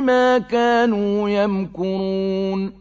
بِمَا كَانُوا يَمْكُرُونَ